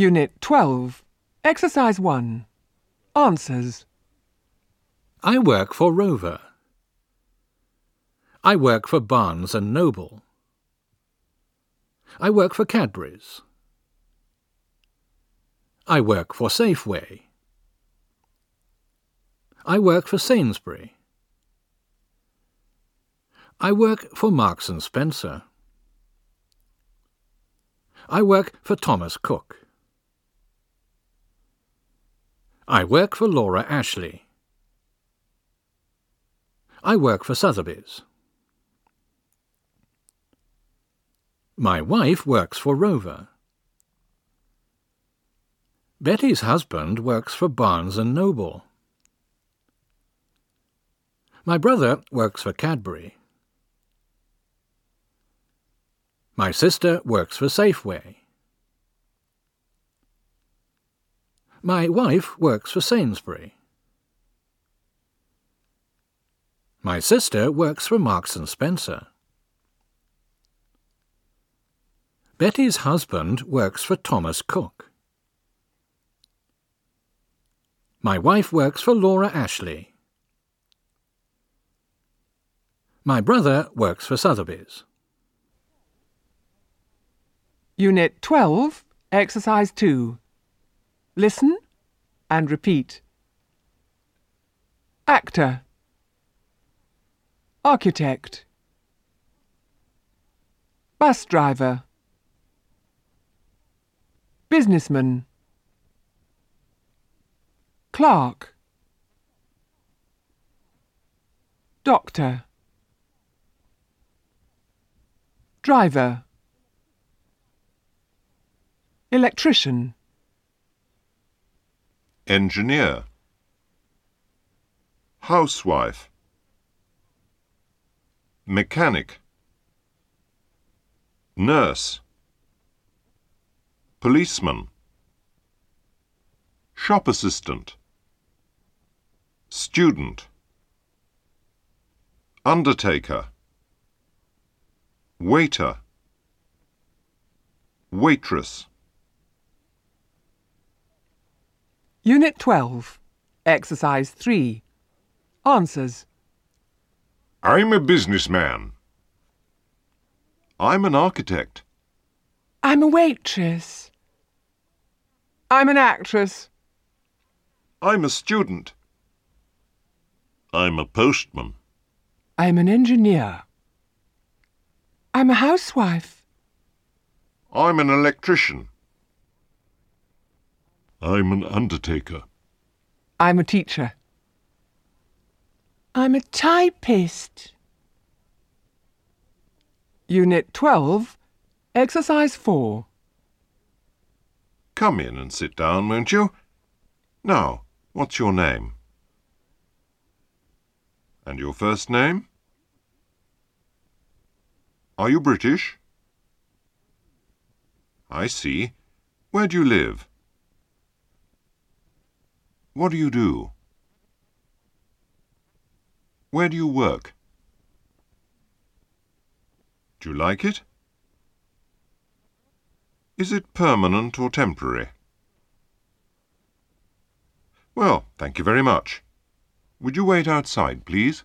Unit 12, Exercise 1. Answers. I work for Rover. I work for Barnes and Noble. I work for Cadbury's. I work for Safeway. I work for Sainsbury. I work for Marks and Spencer. I work for Thomas Cook. I work for Laura Ashley. I work for Sotheby's. My wife works for Rover. Betty's husband works for Barnes and Noble. My brother works for Cadbury. My sister works for Safeway. My wife works for Sainsbury. My sister works for Marks and Spencer. Betty's husband works for Thomas Cook. My wife works for Laura Ashley. My brother works for Sotheby's. Unit 12, Exercise 2. Listen and repeat. Actor. Architect. Bus driver. Businessman. Clerk. Doctor. Driver. Electrician. Engineer. Housewife. Mechanic. Nurse. Policeman. Shop assistant. Student. Undertaker. Waiter. Waitress. Unit 12, Exercise 3. Answers. I'm a businessman. I'm an architect. I'm a waitress. I'm an actress. I'm a student. I'm a postman. I'm an engineer. I'm a housewife. I'm an electrician. I'm an undertaker. I'm a teacher. I'm a typist. Unit 12, Exercise 4. Come in and sit down, won't you? Now, what's your name? And your first name? Are you British? I see. Where do you live? What do you do? Where do you work? Do you like it? Is it permanent or temporary? Well, thank you very much. Would you wait outside, please?